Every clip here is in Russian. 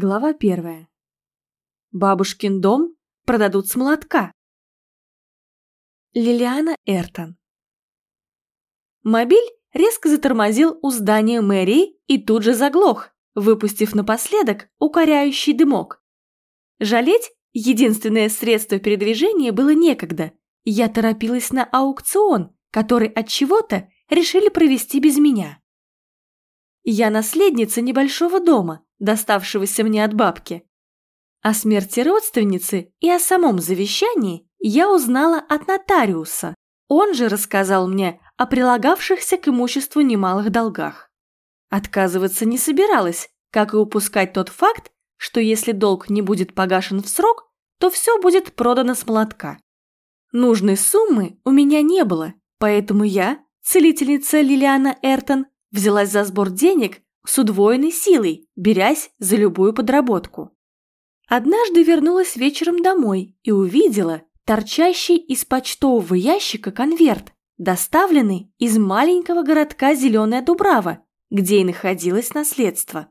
Глава первая. Бабушкин дом продадут с молотка. Лилиана Эртон. Мобиль резко затормозил у здания мэрии и тут же заглох, выпустив напоследок укоряющий дымок. Жалеть единственное средство передвижения было некогда. Я торопилась на аукцион, который от чего-то решили провести без меня. Я наследница небольшого дома, доставшегося мне от бабки. О смерти родственницы и о самом завещании я узнала от нотариуса. Он же рассказал мне о прилагавшихся к имуществу немалых долгах. Отказываться не собиралась, как и упускать тот факт, что если долг не будет погашен в срок, то все будет продано с молотка. Нужной суммы у меня не было, поэтому я, целительница Лилиана Эртон, взялась за сбор денег с удвоенной силой, берясь за любую подработку. Однажды вернулась вечером домой и увидела торчащий из почтового ящика конверт, доставленный из маленького городка Зеленая Дубрава, где и находилось наследство.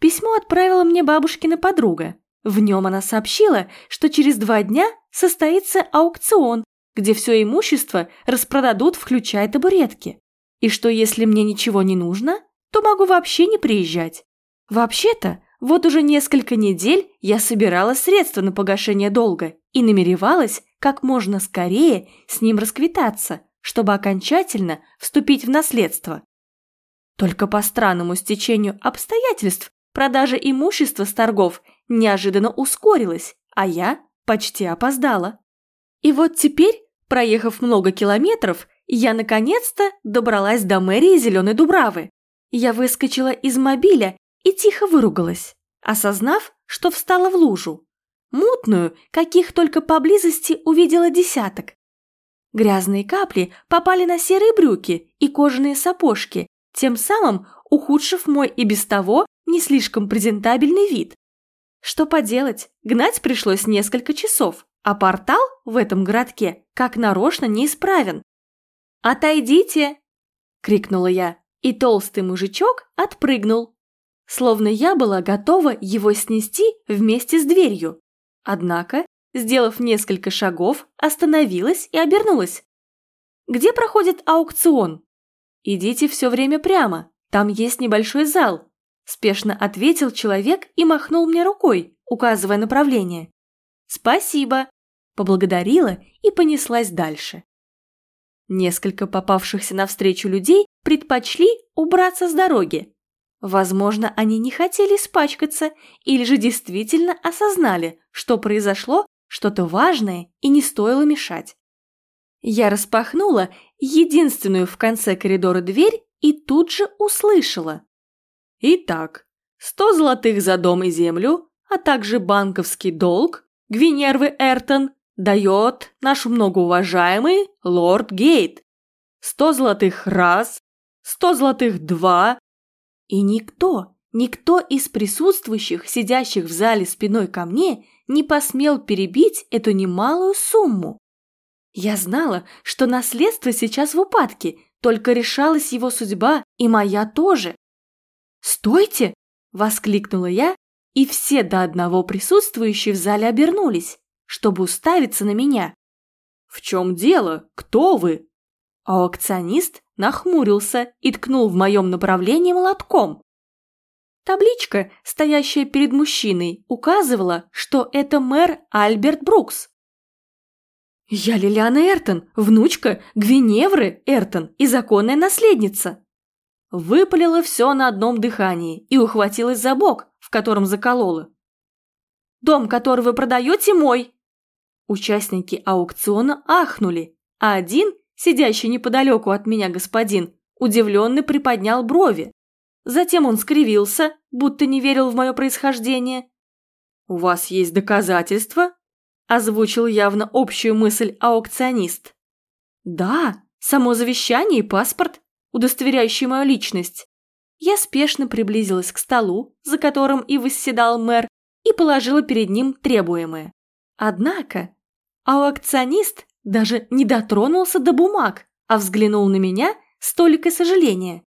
Письмо отправила мне бабушкина подруга. В нем она сообщила, что через два дня состоится аукцион, где все имущество распродадут, включая табуретки. И что если мне ничего не нужно, то могу вообще не приезжать. Вообще-то, вот уже несколько недель я собирала средства на погашение долга и намеревалась как можно скорее с ним расквитаться, чтобы окончательно вступить в наследство. Только по странному стечению обстоятельств продажа имущества с торгов неожиданно ускорилась, а я почти опоздала. И вот теперь, проехав много километров, я наконец-то добралась до мэрии Зеленой Дубравы. Я выскочила из мобиля и тихо выругалась, осознав, что встала в лужу. Мутную, каких только поблизости увидела десяток. Грязные капли попали на серые брюки и кожаные сапожки, тем самым ухудшив мой и без того не слишком презентабельный вид. Что поделать, гнать пришлось несколько часов, а портал в этом городке как нарочно неисправен. «Отойдите!» – крикнула я и толстый мужичок отпрыгнул, словно я была готова его снести вместе с дверью. Однако, сделав несколько шагов, остановилась и обернулась. «Где проходит аукцион?» «Идите все время прямо, там есть небольшой зал», спешно ответил человек и махнул мне рукой, указывая направление. «Спасибо», поблагодарила и понеслась дальше. Несколько попавшихся навстречу людей предпочли убраться с дороги. Возможно, они не хотели испачкаться или же действительно осознали, что произошло что-то важное и не стоило мешать. Я распахнула единственную в конце коридора дверь и тут же услышала. Итак, сто золотых за дом и землю, а также банковский долг Гвинервы Эртон дает наш многоуважаемый лорд Гейт. Сто золотых раз, сто золотых два. И никто, никто из присутствующих, сидящих в зале спиной ко мне, не посмел перебить эту немалую сумму. Я знала, что наследство сейчас в упадке, только решалась его судьба, и моя тоже. «Стойте!» – воскликнула я, и все до одного присутствующие в зале обернулись чтобы уставиться на меня. «В чем дело? Кто вы?» Аукционист нахмурился и ткнул в моем направлении молотком. Табличка, стоящая перед мужчиной, указывала, что это мэр Альберт Брукс. «Я Лилиана Эртон, внучка Гвиневры Эртон и законная наследница!» Выпалила все на одном дыхании и ухватилась за бок, в котором заколола. «Дом, который вы продаете, мой!» Участники аукциона ахнули, а один, сидящий неподалеку от меня господин, удивленно приподнял брови. Затем он скривился, будто не верил в мое происхождение. «У вас есть доказательства?» – озвучил явно общую мысль аукционист. «Да, само завещание и паспорт, удостоверяющий мою личность». Я спешно приблизилась к столу, за которым и восседал мэр, и положила перед ним требуемое. Однако аукционист даже не дотронулся до бумаг, а взглянул на меня с толикой сожаления.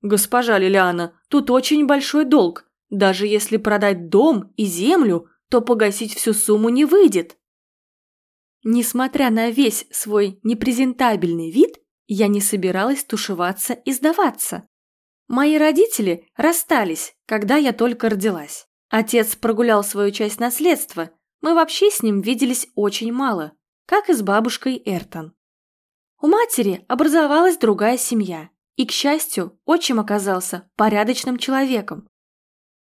«Госпожа Лилиана, тут очень большой долг. Даже если продать дом и землю, то погасить всю сумму не выйдет. Несмотря на весь свой непрезентабельный вид, я не собиралась тушеваться и сдаваться. Мои родители расстались, когда я только родилась. Отец прогулял свою часть наследства, мы вообще с ним виделись очень мало, как и с бабушкой Эртон. У матери образовалась другая семья, и, к счастью, отчим оказался порядочным человеком.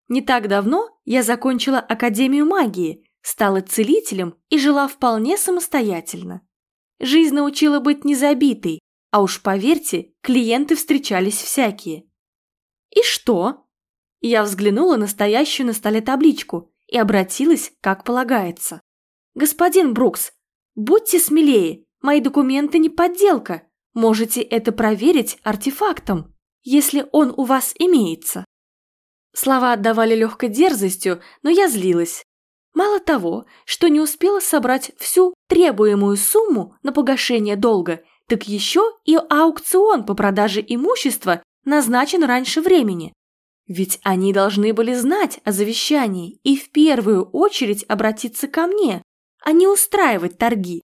Не так давно я закончила Академию магии, стала целителем и жила вполне самостоятельно. Жизнь научила быть незабитой, а уж поверьте, клиенты встречались всякие. И что? Я взглянула на стоящую на столе табличку и обратилась, как полагается. «Господин Брукс, будьте смелее, мои документы не подделка. Можете это проверить артефактом, если он у вас имеется». Слова отдавали легкой дерзостью, но я злилась. Мало того, что не успела собрать всю требуемую сумму на погашение долга, так еще и аукцион по продаже имущества назначен раньше времени. Ведь они должны были знать о завещании и в первую очередь обратиться ко мне, а не устраивать торги.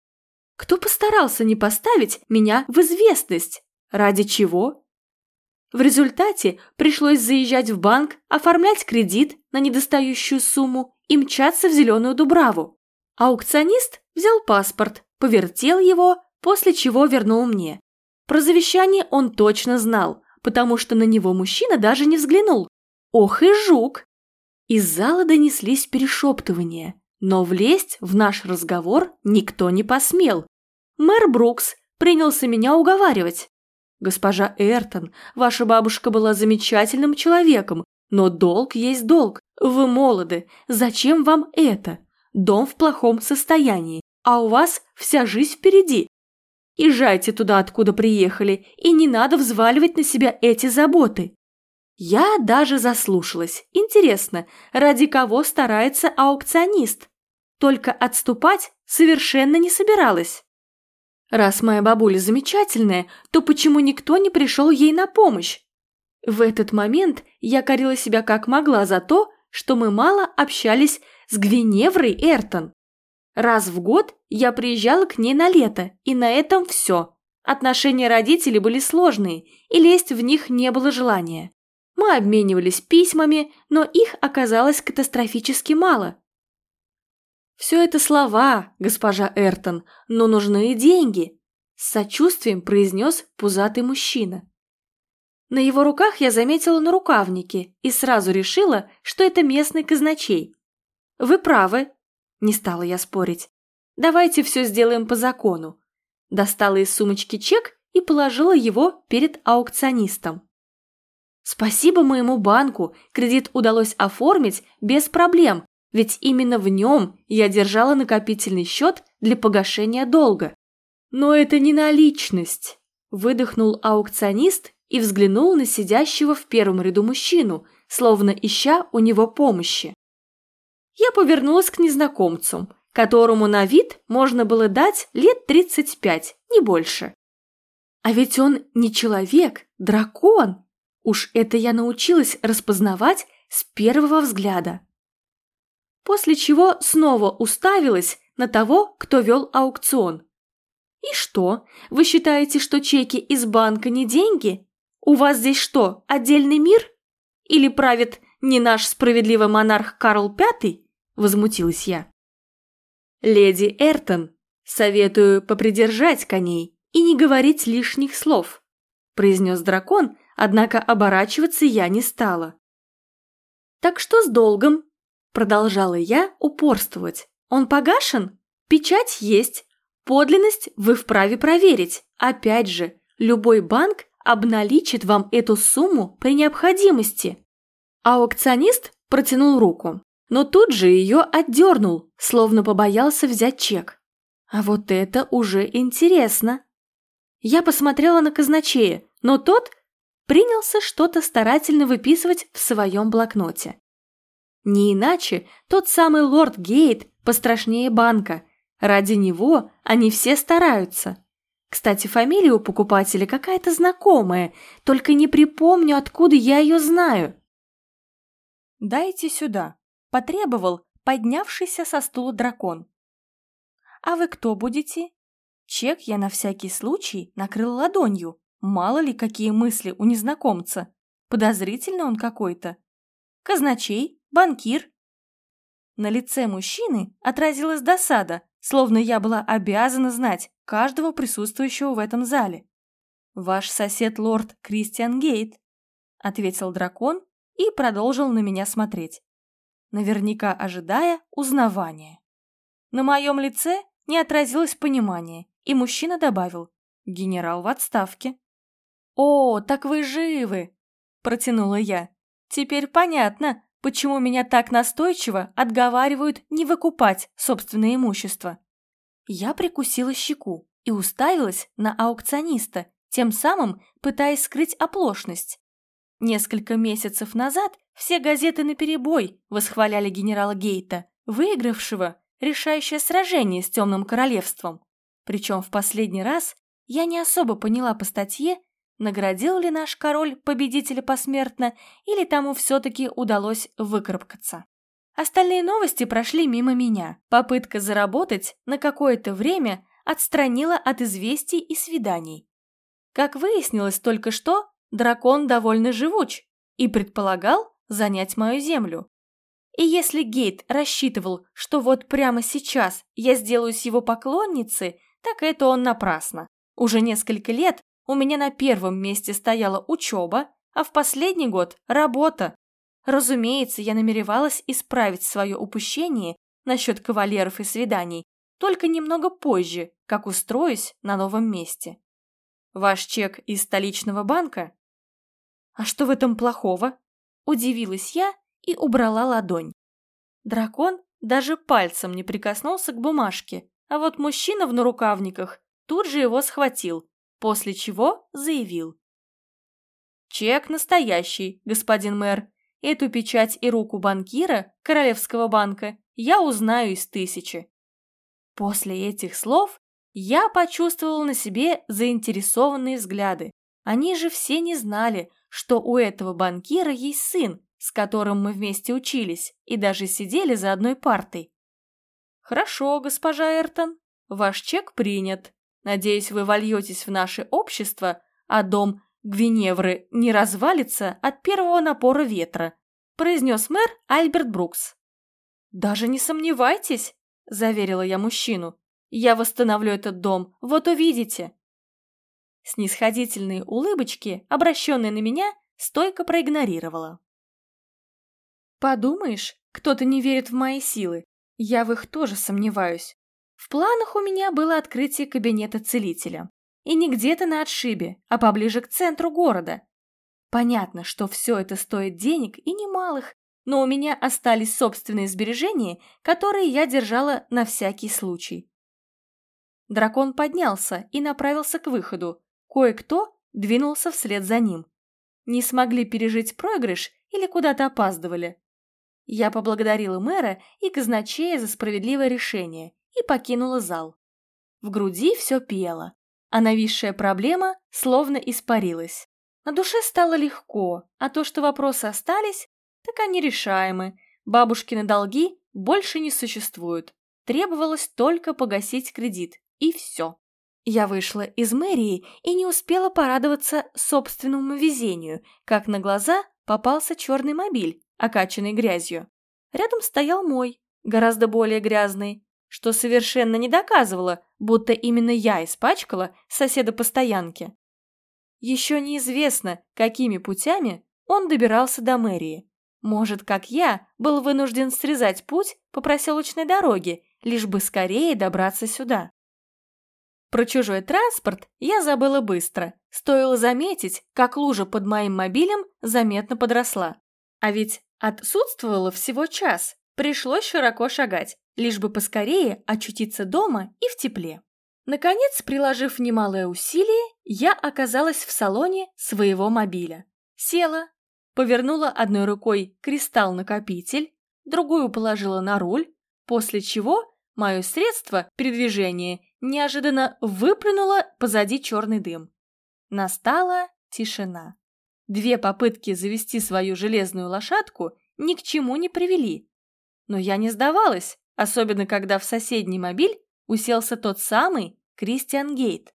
Кто постарался не поставить меня в известность? Ради чего? В результате пришлось заезжать в банк, оформлять кредит на недостающую сумму и мчаться в Зеленую Дубраву. Аукционист взял паспорт, повертел его, после чего вернул мне. Про завещание он точно знал, потому что на него мужчина даже не взглянул. Ох и жук! Из зала донеслись перешептывания, но влезть в наш разговор никто не посмел. Мэр Брукс принялся меня уговаривать. «Госпожа Эртон, ваша бабушка была замечательным человеком, но долг есть долг. Вы молоды, зачем вам это? Дом в плохом состоянии, а у вас вся жизнь впереди. Езжайте туда, откуда приехали, и не надо взваливать на себя эти заботы. Я даже заслушалась. Интересно, ради кого старается аукционист? Только отступать совершенно не собиралась. Раз моя бабуля замечательная, то почему никто не пришел ей на помощь? В этот момент я корила себя как могла за то, что мы мало общались с Гвиневрой Эртон. Раз в год я приезжала к ней на лето, и на этом все. Отношения родителей были сложные, и лезть в них не было желания. Мы обменивались письмами, но их оказалось катастрофически мало. «Все это слова, госпожа Эртон, но нужны и деньги», с сочувствием произнес пузатый мужчина. На его руках я заметила нарукавники и сразу решила, что это местный казначей. «Вы правы, не стала я спорить. Давайте все сделаем по закону. Достала из сумочки чек и положила его перед аукционистом. Спасибо моему банку, кредит удалось оформить без проблем, ведь именно в нем я держала накопительный счет для погашения долга. Но это не наличность, выдохнул аукционист и взглянул на сидящего в первом ряду мужчину, словно ища у него помощи я повернулась к незнакомцу, которому на вид можно было дать лет 35, не больше. А ведь он не человек, дракон. Уж это я научилась распознавать с первого взгляда. После чего снова уставилась на того, кто вел аукцион. И что, вы считаете, что чеки из банка не деньги? У вас здесь что, отдельный мир? Или правит не наш справедливый монарх Карл Пятый? возмутилась я. «Леди Эртон, советую попридержать коней и не говорить лишних слов», произнес дракон, однако оборачиваться я не стала. «Так что с долгом?» Продолжала я упорствовать. «Он погашен? Печать есть. Подлинность вы вправе проверить. Опять же, любой банк обналичит вам эту сумму при необходимости». Аукционист протянул руку но тут же ее отдернул, словно побоялся взять чек. А вот это уже интересно. Я посмотрела на казначея, но тот принялся что-то старательно выписывать в своем блокноте. Не иначе тот самый лорд Гейт пострашнее банка. Ради него они все стараются. Кстати, фамилия у покупателя какая-то знакомая, только не припомню, откуда я ее знаю. «Дайте сюда», – потребовал поднявшийся со стула дракон. «А вы кто будете?» Чек я на всякий случай накрыл ладонью. Мало ли, какие мысли у незнакомца. Подозрительно он какой-то. Казначей, банкир. На лице мужчины отразилась досада, словно я была обязана знать каждого присутствующего в этом зале. «Ваш сосед лорд Кристиан Гейт», — ответил дракон и продолжил на меня смотреть, наверняка ожидая узнавания. На моем лице не отразилось понимание, и мужчина добавил «Генерал в отставке». «О, так вы живы!» – протянула я. «Теперь понятно, почему меня так настойчиво отговаривают не выкупать собственное имущество». Я прикусила щеку и уставилась на аукциониста, тем самым пытаясь скрыть оплошность. Несколько месяцев назад все газеты наперебой восхваляли генерала Гейта, выигравшего решающее сражение с Темным Королевством. Причем в последний раз я не особо поняла по статье, наградил ли наш король победителя посмертно или тому все-таки удалось выкарабкаться. Остальные новости прошли мимо меня. Попытка заработать на какое-то время отстранила от известий и свиданий. Как выяснилось только что, дракон довольно живуч и предполагал занять мою землю. И если Гейт рассчитывал, что вот прямо сейчас я сделаюсь его поклонницей, так это он напрасно. Уже несколько лет у меня на первом месте стояла учеба, а в последний год – работа. Разумеется, я намеревалась исправить свое упущение насчет кавалеров и свиданий, только немного позже, как устроюсь на новом месте. Ваш чек из столичного банка? А что в этом плохого? Удивилась я и убрала ладонь. Дракон даже пальцем не прикоснулся к бумажке, а вот мужчина в нарукавниках тут же его схватил, после чего заявил. «Чек настоящий, господин мэр. Эту печать и руку банкира Королевского банка я узнаю из тысячи». После этих слов я почувствовал на себе заинтересованные взгляды. Они же все не знали, что у этого банкира есть сын, с которым мы вместе учились и даже сидели за одной партой. «Хорошо, госпожа Эртон, ваш чек принят. Надеюсь, вы вольетесь в наше общество, а дом Гвиневры не развалится от первого напора ветра», произнес мэр Альберт Брукс. «Даже не сомневайтесь», – заверила я мужчину. «Я восстановлю этот дом, вот увидите». Снисходительные улыбочки, обращенные на меня, стойко проигнорировала. «Подумаешь, кто-то не верит в мои силы. Я в их тоже сомневаюсь. В планах у меня было открытие кабинета целителя. И не где-то на отшибе, а поближе к центру города. Понятно, что все это стоит денег и немалых, но у меня остались собственные сбережения, которые я держала на всякий случай. Дракон поднялся и направился к выходу, Кое-кто двинулся вслед за ним. Не смогли пережить проигрыш или куда-то опаздывали. Я поблагодарила мэра и казначея за справедливое решение и покинула зал. В груди все пело, а нависшая проблема словно испарилась. На душе стало легко, а то, что вопросы остались, так они решаемы. Бабушкины долги больше не существуют. Требовалось только погасить кредит, и все. Я вышла из мэрии и не успела порадоваться собственному везению, как на глаза попался черный мобиль, окачанный грязью. Рядом стоял мой, гораздо более грязный, что совершенно не доказывало, будто именно я испачкала соседа по стоянке. Еще неизвестно, какими путями он добирался до мэрии. Может, как я, был вынужден срезать путь по проселочной дороге, лишь бы скорее добраться сюда. Про чужой транспорт я забыла быстро. Стоило заметить, как лужа под моим мобилем заметно подросла. А ведь отсутствовало всего час. Пришлось широко шагать, лишь бы поскорее очутиться дома и в тепле. Наконец, приложив немалое усилие, я оказалась в салоне своего мобиля. Села, повернула одной рукой кристалл-накопитель, другую положила на руль, после чего мое средство передвижения неожиданно выплюнуло позади черный дым. Настала тишина. Две попытки завести свою железную лошадку, ни к чему не привели. Но я не сдавалась, особенно когда в соседний мобиль уселся тот самый Кристиан Гейт.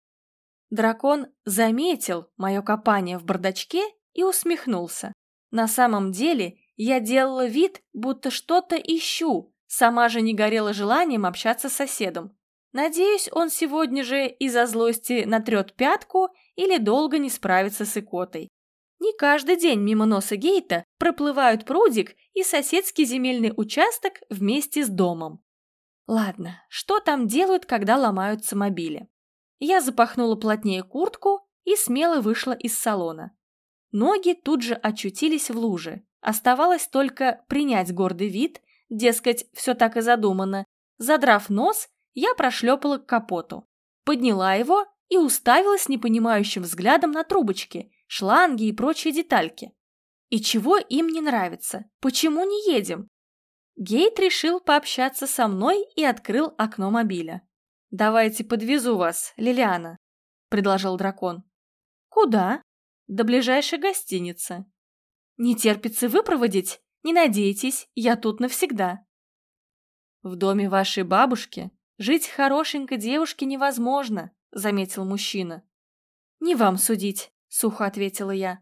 Дракон заметил мое копание в бардачке и усмехнулся. На самом деле я делала вид, будто что-то ищу, сама же не горела желанием общаться с соседом. Надеюсь, он сегодня же из-за злости натрет пятку или долго не справится с икотой. Не каждый день мимо носа Гейта проплывают прудик и соседский земельный участок вместе с домом. Ладно, что там делают, когда ломаются мобили? Я запахнула плотнее куртку и смело вышла из салона. Ноги тут же очутились в луже. Оставалось только принять гордый вид, дескать, все так и задумано. Задрав нос, я прошлепала к капоту. Подняла его и уставилась непонимающим взглядом на трубочки, шланги и прочие детальки. И чего им не нравится? Почему не едем? Гейт решил пообщаться со мной и открыл окно мобиля. «Давайте подвезу вас, Лилиана», — предложил дракон. «Куда?» «До ближайшей гостиницы». «Не терпится выпроводить? Не надейтесь, я тут навсегда». «В доме вашей бабушки жить хорошенькой девушке невозможно», — заметил мужчина. «Не вам судить», — сухо ответила я.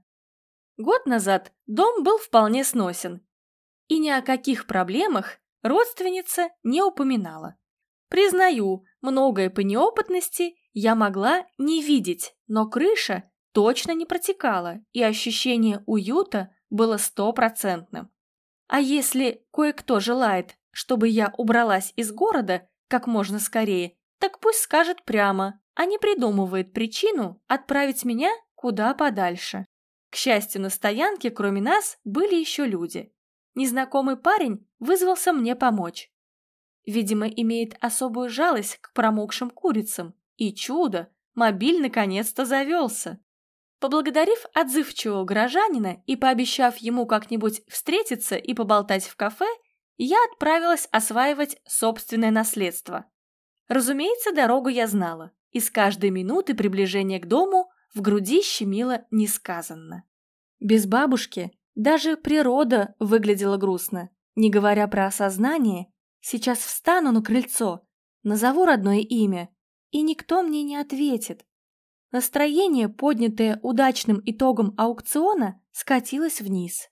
Год назад дом был вполне сносен, и ни о каких проблемах родственница не упоминала. Признаю, многое по неопытности я могла не видеть, но крыша точно не протекала, и ощущение уюта было стопроцентным. А если кое-кто желает, чтобы я убралась из города как можно скорее, так пусть скажет прямо, а не придумывает причину отправить меня куда подальше. К счастью, на стоянке, кроме нас, были еще люди незнакомый парень вызвался мне помочь. Видимо, имеет особую жалость к промокшим курицам. И чудо, мобиль наконец-то завелся. Поблагодарив отзывчивого горожанина и пообещав ему как-нибудь встретиться и поболтать в кафе, я отправилась осваивать собственное наследство. Разумеется, дорогу я знала, и с каждой минуты приближения к дому в груди щемило несказанно. Без бабушки даже природа выглядела грустно. Не говоря про осознание, сейчас встану на крыльцо, назову родное имя, и никто мне не ответит. Настроение, поднятое удачным итогом аукциона, скатилось вниз.